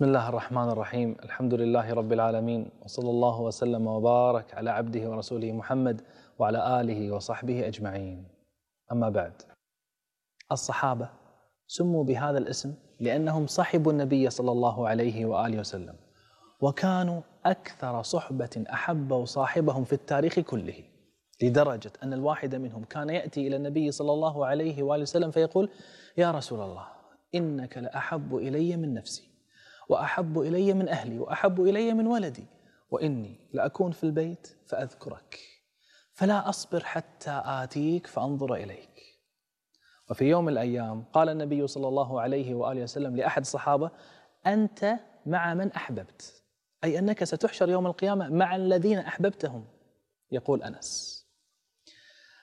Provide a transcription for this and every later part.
بسم الله الرحمن الرحيم الحمد لله رب العالمين وصلى الله وسلم وبارك على عبده ورسوله محمد وعلى آله وصحبه أجمعين أما بعد الصحابة سموا بهذا الاسم لأنهم صحبوا النبي صلى الله عليه وآله وسلم وكانوا أكثر صحبة أحبوا صاحبهم في التاريخ كله لدرجة أن الواحد منهم كان يأتي إلى النبي صلى الله عليه وآله وسلم فيقول يا رسول الله إنك لأحب إلي من نفسي وأحب إلي من أهلي وأحب إلي من ولدي وإني لأكون في البيت فأذكرك فلا أصبر حتى آتيك فأنظر إليك. وفي يوم من الأيام قال النبي صلى الله عليه وآله وسلم لأحد الصحابة أنت مع من أحببت؟ أي أنك ستحشر يوم القيامة مع الذين أحببتهم؟ يقول أنس.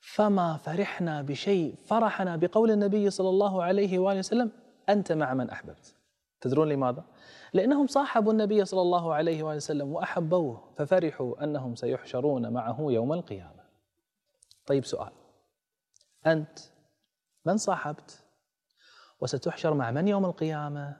فما فرحنا بشيء فرحنا بقول النبي صلى الله عليه وآله وسلم أنت مع من أحببت؟ تدرون لماذا؟ لأنهم صاحبوا النبي صلى الله عليه وسلم وأحبوه ففرحوا أنهم سيحشرون معه يوم القيامة. طيب سؤال. أنت من صاحبت؟ وستحشر مع من يوم القيامة؟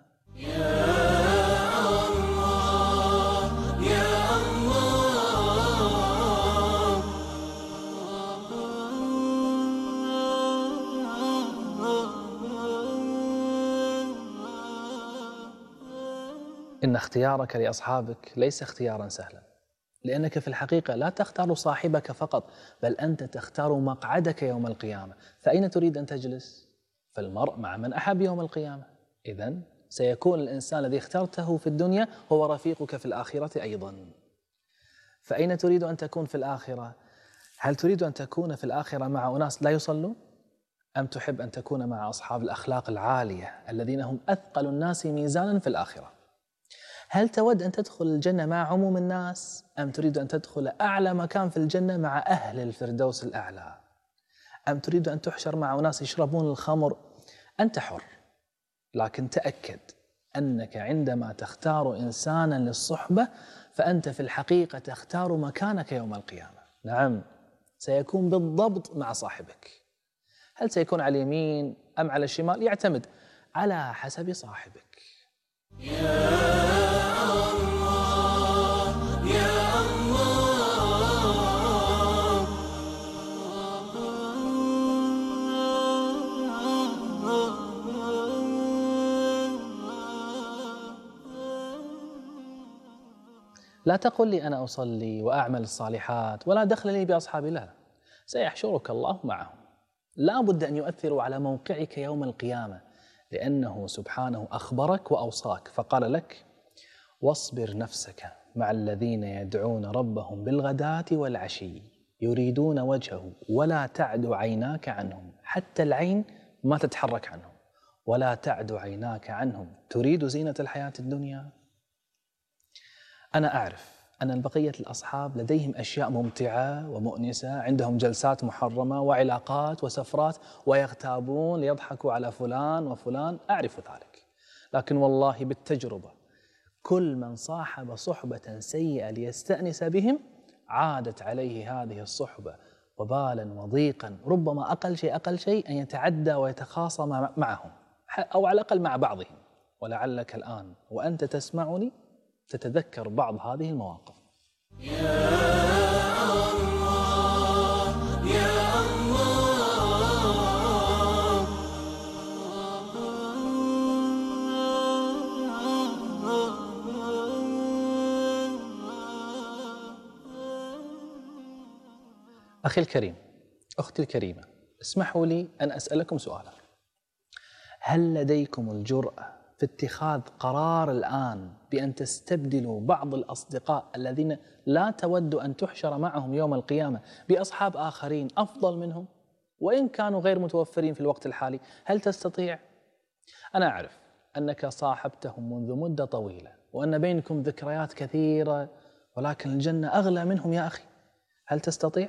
إن اختيارك لأصحابك ليس اختيارا سهلا لأنك في الحقيقة لا تختار صاحبك فقط بل أنت تختار مقعدك يوم القيامة فأين تريد أن تجلس؟ فالمرء مع من أحب يوم القيامة إذا سيكون الإنسان الذي اخترته في الدنيا هو رفيقك في الآخرة أيضا فأين تريد أن تكون في الآخرة؟ هل تريد أن تكون في الآخرة مع أناس لا يصلون؟ أم تحب أن تكون مع أصحاب الأخلاق العالية الذين هم أثقل الناس ميزانا في الآخرة؟ هل تود أن تدخل الجنة مع عموم الناس؟ أم تريد أن تدخل أعلى مكان في الجنة مع أهل الفردوس الأعلى؟ أم تريد أن تحشر مع أناس يشربون الخمر؟ أنت حر لكن تأكد أنك عندما تختار إنسانا للصحبة فأنت في الحقيقة تختار مكانك يوم القيامة. نعم سيكون بالضبط مع صاحبك. هل سيكون على اليمين أم على الشمال؟ يعتمد على حسب صاحبك. لا تقل لي أنا أصلي وأعمل الصالحات ولا دخل لي بأصحابي لا سيحشرك الله معهم. لا بد أن يؤثروا على موقعك يوم القيامة لأنه سبحانه أخبرك وأوصاك. فقال لك واصبر نفسك مع الذين يدعون ربهم بالغداة والعشي يريدون وجهه ولا تعد عيناك عنهم حتى العين ما تتحرك عنهم. ولا تعد عيناك عنهم. تريد زينة الحياة الدنيا؟ أنا أعرف أن بقية الأصحاب لديهم أشياء ممتعة ومؤنسة عندهم جلسات محرمة وعلاقات وسفرات ويغتابون ليضحكوا على فلان وفلان أعرف ذلك. لكن والله بالتجربة كل من صاحب صحبة سيئة ليستأنس بهم عادت عليه هذه الصحبة وبالا وضيقا ربما أقل شيء أقل شيء أن يتعدى ويتخاصم معهم أو على الأقل مع بعضهم. ولعلك الآن وأنت تسمعني تتذكر بعض هذه المواقف. يا الله يا أخي الكريم أختي الكريمة اسمحوا لي أن أسألكم سؤالا. هل لديكم الجرأة في اتخاذ قرار الآن بأن تستبدلوا بعض الأصدقاء الذين لا تود أن تحشر معهم يوم القيامة بأصحاب آخرين أفضل منهم وإن كانوا غير متوفرين في الوقت الحالي هل تستطيع؟ أنا أعرف أنك صاحبتهم منذ مدة طويلة وأن بينكم ذكريات كثيرة ولكن الجنة أغلى منهم يا أخي هل تستطيع؟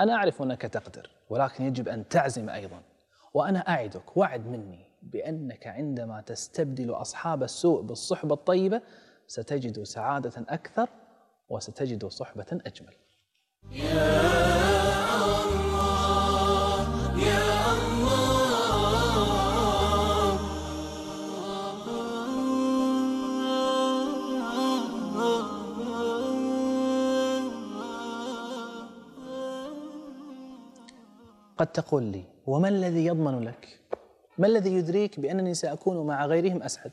أنا أعرف أنك تقدر ولكن يجب أن تعزم أيضا وأنا أعدك وعد مني بأنك عندما تستبدل أصحاب السوء بالصحبة الطيبة ستجد سعادة أكثر وستجد صحبة أجمل. يا الله يا قد تقول لي وما الذي يضمن لك ما الذي يدريك بأنني سأكون مع غيرهم أسعد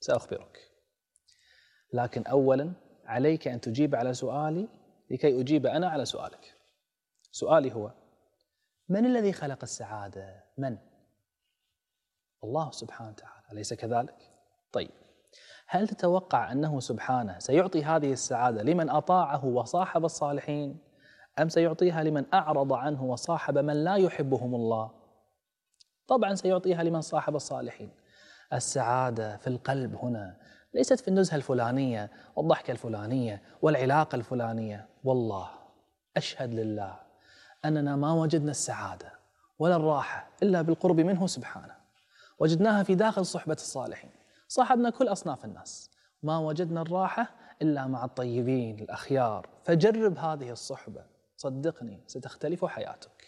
سأخبرك لكن أولا عليك أن تجيب على سؤالي لكي أجيب أنا على سؤالك سؤالي هو من الذي خلق السعادة؟ من؟ الله سبحانه وتعالى أليس كذلك؟ طيب هل تتوقع أنه سبحانه سيعطي هذه السعادة لمن أطاعه وصاحب الصالحين أم سيعطيها لمن أعرض عنه وصاحب من لا يحبهم الله طبعا سيعطيها لمن صاحب الصالحين. السعادة في القلب هنا ليست في النزهة الفلانية والضحكة الفلانية والعلاقة الفلانية. والله أشهد لله أننا ما وجدنا السعادة ولا الراحة إلا بالقرب منه سبحانه. وجدناها في داخل صحبة الصالحين. صاحبنا كل أصناف الناس. ما وجدنا الراحة إلا مع الطيبين الأخيار. فجرب هذه الصحبة. صدقني ستختلف حياتك.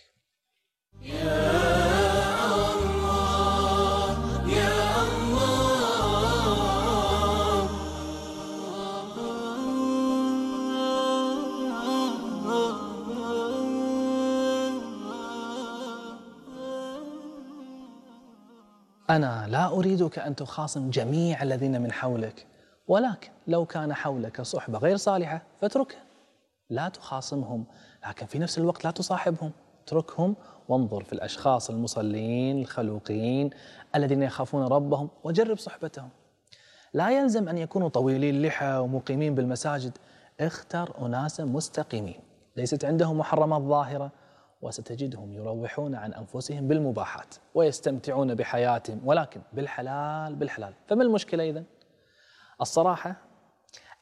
أنا لا أريدك أن تخاصم جميع الذين من حولك ولكن لو كان حولك صحبة غير صالحة فاتركها. لا تخاصمهم لكن في نفس الوقت لا تصاحبهم. اتركهم وانظر في الأشخاص المصلين الخلوقين الذين يخافون ربهم وجرب صحبتهم. لا يلزم أن يكونوا طويلي اللحى ومقيمين بالمساجد. اختر أناسا مستقيمين. ليست عندهم محرمات ظاهرة وستجدهم يروحون عن أنفسهم بالمباحات ويستمتعون بحياتهم ولكن بالحلال بالحلال. فما المشكلة اذا؟ الصراحة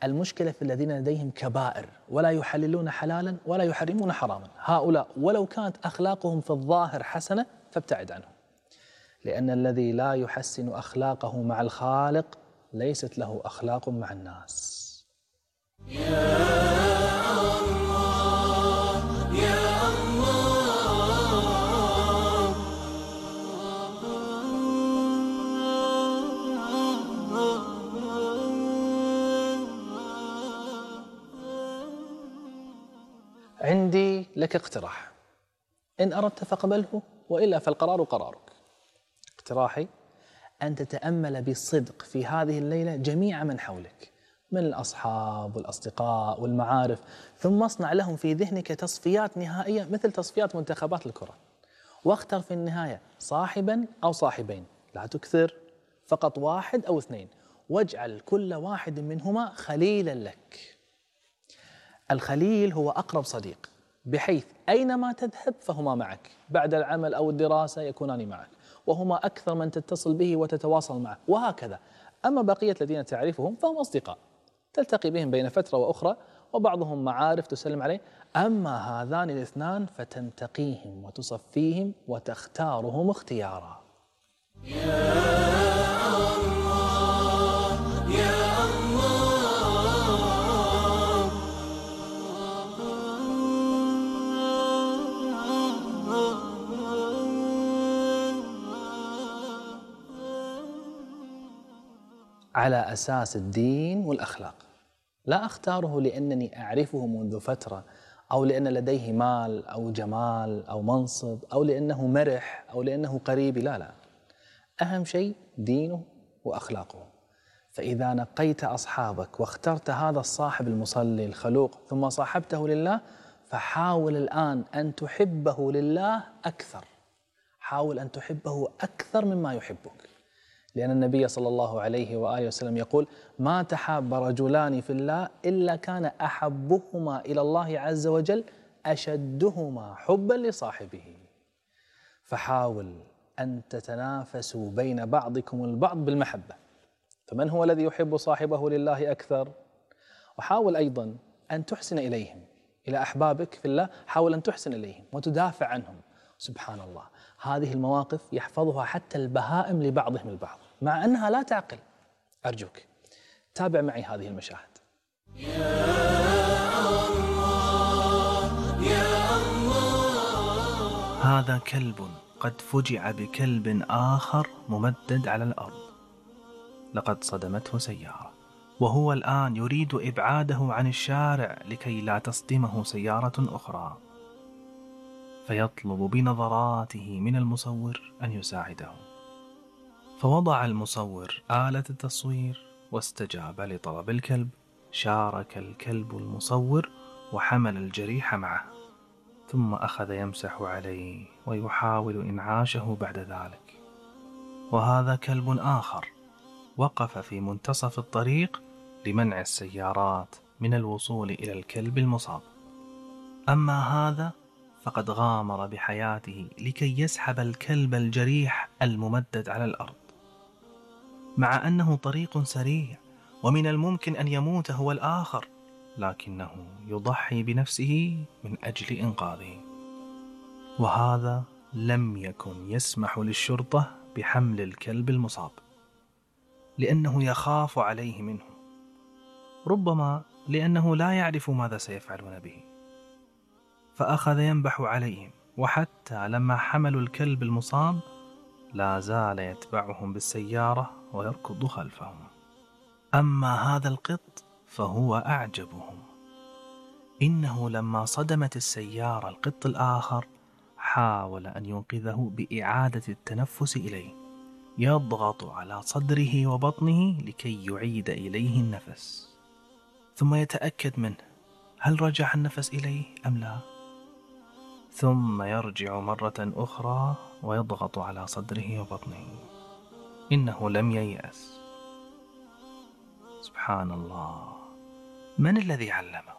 المشكلة في الذين لديهم كبائر ولا يحللون حلالا ولا يحرمون حراما. هؤلاء ولو كانت أخلاقهم في الظاهر حسنة فابتعد عنهم. لأن الذي لا يحسن أخلاقه مع الخالق ليست له أخلاق مع الناس. لك اقتراح. إن أردت فاقبله وإلا فالقرار قرارك. اقتراحي أن تتأمل بصدق في هذه الليلة جميع من حولك من الأصحاب والأصدقاء والمعارف ثم اصنع لهم في ذهنك تصفيات نهائية مثل تصفيات منتخبات الكرة. واختر في النهاية صاحبا أو صاحبين. لا تكثر فقط واحد أو اثنين. واجعل كل واحد منهما خليلا لك. الخليل هو أقرب صديق. بحيث أينما تذهب فهما معك. بعد العمل أو الدراسة يكونان معك. وهما أكثر من تتصل به وتتواصل معه. وهكذا. أما بقية الذين تعرفهم فهم أصدقاء. تلتقي بهم بين فترة وأخرى وبعضهم معارف تسلم عليه. أما هذان الاثنان فتنتقيهم وتصفيهم وتختارهم اختيارا. على أساس الدين والأخلاق. لا أختاره لأنني أعرفه منذ فترة أو لأن لديه مال أو جمال أو منصب أو لأنه مرح أو لأنه قريبي، لا لا. أهم شيء دينه وأخلاقه. فإذا نقيت أصحابك واخترت هذا الصاحب المصلي الخلوق ثم صاحبته لله فحاول الآن أن تحبه لله أكثر. حاول أن تحبه أكثر مما يحبك. لأن النبي صلى الله عليه وآله وسلم يقول ما تحاب رجلان في الله إلا كان أحبهما إلى الله عز وجل أشدهما حبا لصاحبه. فحاول أن تتنافسوا بين بعضكم البعض بالمحبة. فمن هو الذي يحب صاحبه لله أكثر؟ وحاول أيضا أن تحسن إليهم إلى أحبابك في الله حاول أن تحسن إليهم وتدافع عنهم. سبحان الله. هذه المواقف يحفظها حتى البهائم لبعضهم البعض. مع أنها لا تعقل. أرجوك تابع معي هذه المشاهد. يا الله يا الله هذا كلب قد فجع بكلب آخر ممدد على الأرض. لقد صدمته سيارة وهو الآن يريد إبعاده عن الشارع لكي لا تصدمه سيارة أخرى. فيطلب بنظراته من المصور أن يساعده. فوضع المصور آلة التصوير واستجاب لطلب الكلب شارك الكلب المصور وحمل الجريح معه ثم أخذ يمسح عليه ويحاول إنعاشه بعد ذلك. وهذا كلب آخر وقف في منتصف الطريق لمنع السيارات من الوصول إلى الكلب المصاب. أما هذا فقد غامر بحياته لكي يسحب الكلب الجريح الممدد على الأرض. مع أنه طريق سريع ومن الممكن أن يموت هو الآخر لكنه يضحي بنفسه من أجل إنقاذه. وهذا لم يكن يسمح للشرطة بحمل الكلب المصاب لأنه يخاف عليه منه. ربما لأنه لا يعرف ماذا سيفعلون به. فأخذ ينبح عليهم وحتى لما حملوا الكلب المصاب لا زال يتبعهم بالسيارة ويركض خلفهم. أما هذا القط فهو أعجبهم. إنه لما صدمت السيارة القط الآخر حاول أن ينقذه بإعادة التنفس إليه يضغط على صدره وبطنه لكي يعيد إليه النفس. ثم يتأكد منه هل رجع النفس إليه أم لا؟ ثم يرجع مرة أخرى ويضغط على صدره وبطنه. إنه لم ييأس. سبحان الله من الذي علمه؟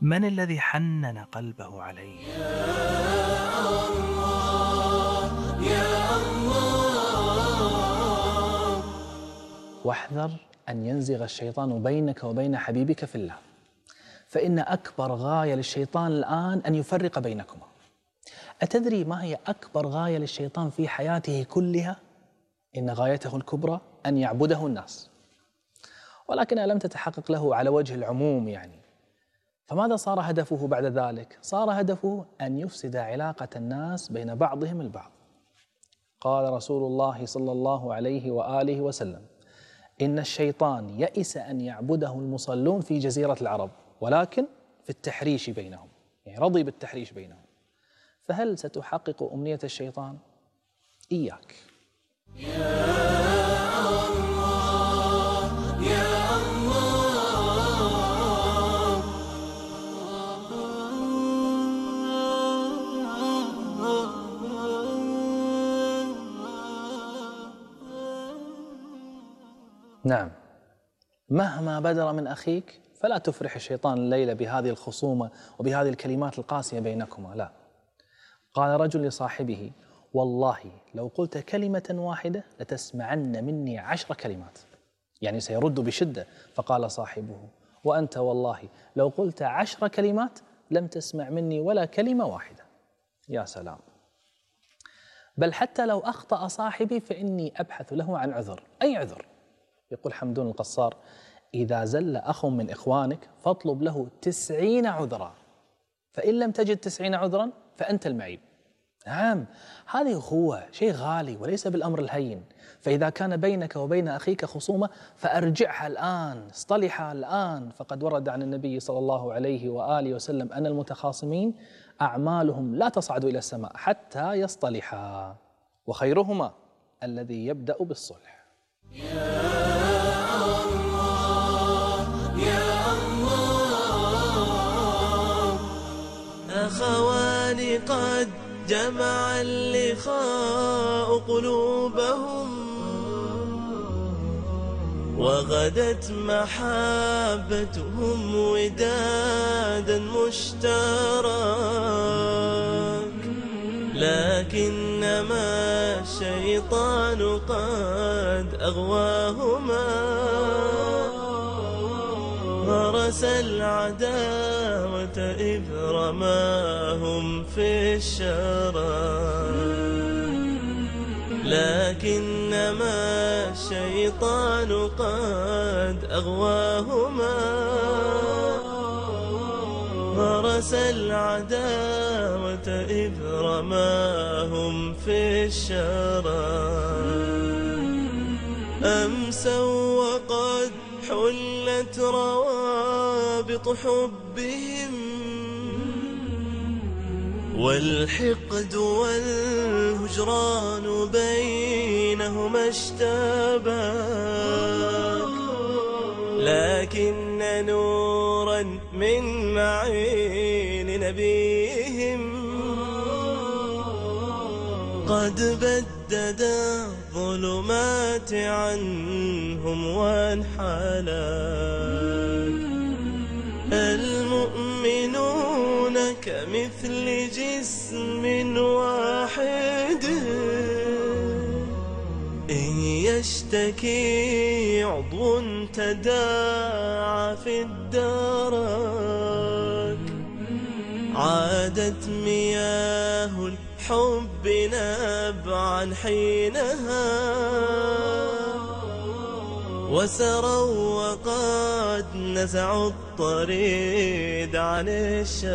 من الذي حنن قلبه عليه؟ يا الله يا الله واحذر أن ينزغ الشيطان بينك وبين حبيبك في الله. فإن أكبر غاية للشيطان الآن أن يفرق بينكما. أتدري ما هي أكبر غاية للشيطان في حياته كلها؟ إن غايته الكبرى أن يعبده الناس. ولكنها لم تتحقق له على وجه العموم يعني؟ فماذا صار هدفه بعد ذلك؟ صار هدفه أن يفسد علاقة الناس بين بعضهم البعض. قال رسول الله صلى الله عليه وآله وسلم إن الشيطان يئس أن يعبده المصلون في جزيرة العرب ولكن في التحريش بينهم يعني رضي بالتحريش بينهم. فهل ستحقق أمنية الشيطان؟ إياك. نعم. مهما بدر من أخيك فلا تفرح الشيطان الليلة بهذه الخصومة وبهذه الكلمات القاسية بينكما لا. قال رجل لصاحبه والله لو قلت كلمة واحدة لتسمعن مني عشر كلمات. يعني سيرد بشدة. فقال صاحبه وأنت والله لو قلت عشر كلمات لم تسمع مني ولا كلمة واحدة. يا سلام. بل حتى لو أخطأ صاحبي فإني أبحث له عن عذر. أي عذر؟ يقول حمدون القصار إذا زل أخ من إخوانك فاطلب له تسعين عذرا. فإن لم تجد تسعين عذرا فأنت المعيب. نعم هذه أخوة شيء غالي وليس بالأمر الهين. فإذا كان بينك وبين أخيك خصومة فأرجعها الآن اصطلحها الآن. فقد ورد عن النبي صلى الله عليه وآله وسلم أن المتخاصمين أعمالهم لا تصعد إلى السماء حتى يصطلحا. وخيرهما الذي يبدأ بالصلح. أخوان قد جمع اللقاء قلوبهم وغدت محبتهم ودادا مشترك لكنما الشيطان قد أغواهما. غرس إذ رماهم في الشرى لكنما الشيطان قد أغواهما. غرس العداوة إذ رماهم في الشرى أمسوا وقد حلت روابط حبهم والحقد والهجران بينهما اشتبك لكن نورا من معين نبيهم قد بدد الظلمات عنهم المؤمنون كمثل جسم واحد. إن يشتكي عضو تداعى في الدرك. عادت مياه الحب نبعا حينها. وسروا وقد نزعوا الطريد عن الشباب.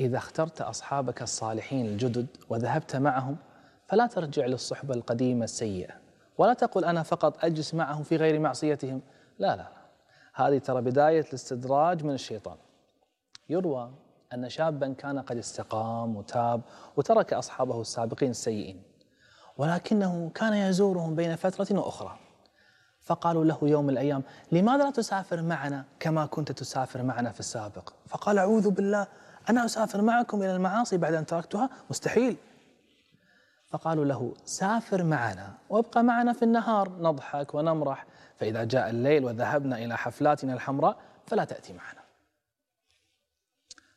إذا اخترت أصحابك الصالحين الجدد وذهبت معهم فلا ترجع للصحبة القديمة السيئة ولا تقل أنا فقط أجلس معهم في غير معصيتهم. لا لا. هذه ترى بداية الاستدراج من الشيطان. يروى أن شابا كان قد استقام وتاب وترك أصحابه السابقين السيئين ولكنه كان يزورهم بين فترة وأخرى. فقالوا له يوم من الأيام لماذا لا تسافر معنا كما كنت تسافر معنا في السابق؟ فقال أعوذ بالله أنا أسافر معكم إلى المعاصي بعد أن تركتها؟ مستحيل. فقالوا له سافر معنا وابقى معنا في النهار نضحك ونمرح فإذا جاء الليل وذهبنا إلى حفلاتنا الحمراء فلا تأتي معنا.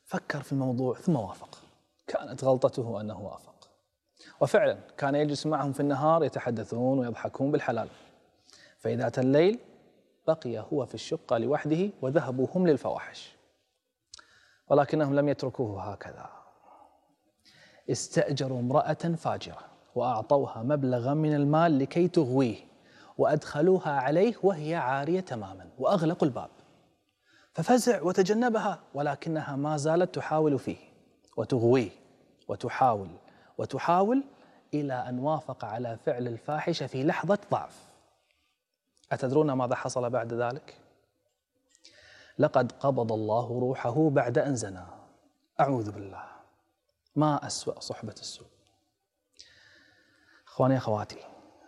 فكر في الموضوع ثم وافق. كانت غلطته أنه وافق. وفعلا كان يجلس معهم في النهار يتحدثون ويضحكون بالحلال. فإذا أتى الليل بقي هو في الشقة لوحده وذهبوا هم للفواحش. ولكنهم لم يتركوه هكذا. استأجروا امرأة فاجرة وأعطوها مبلغا من المال لكي تغويه وأدخلوها عليه وهي عارية تماما وأغلقوا الباب. ففزع وتجنبها ولكنها ما زالت تحاول فيه وتغويه وتحاول وتحاول إلى أن وافق على فعل الفاحشة في لحظة ضعف. أتدرون ماذا حصل بعد ذلك؟ لقد قبض الله روحه بعد أن زنى. أعوذ بالله. ما أسوأ صحبة السوء. أخواني أخواتي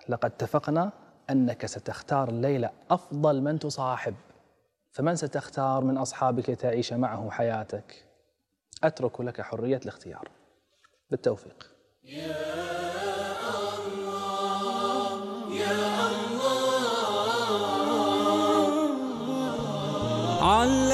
لقد اتفقنا أنك ستختار الليلة أفضل من تصاحب. فمن ستختار من أصحابك تعيش معه حياتك؟ أترك لك حرية الاختيار. بالتوفيق. على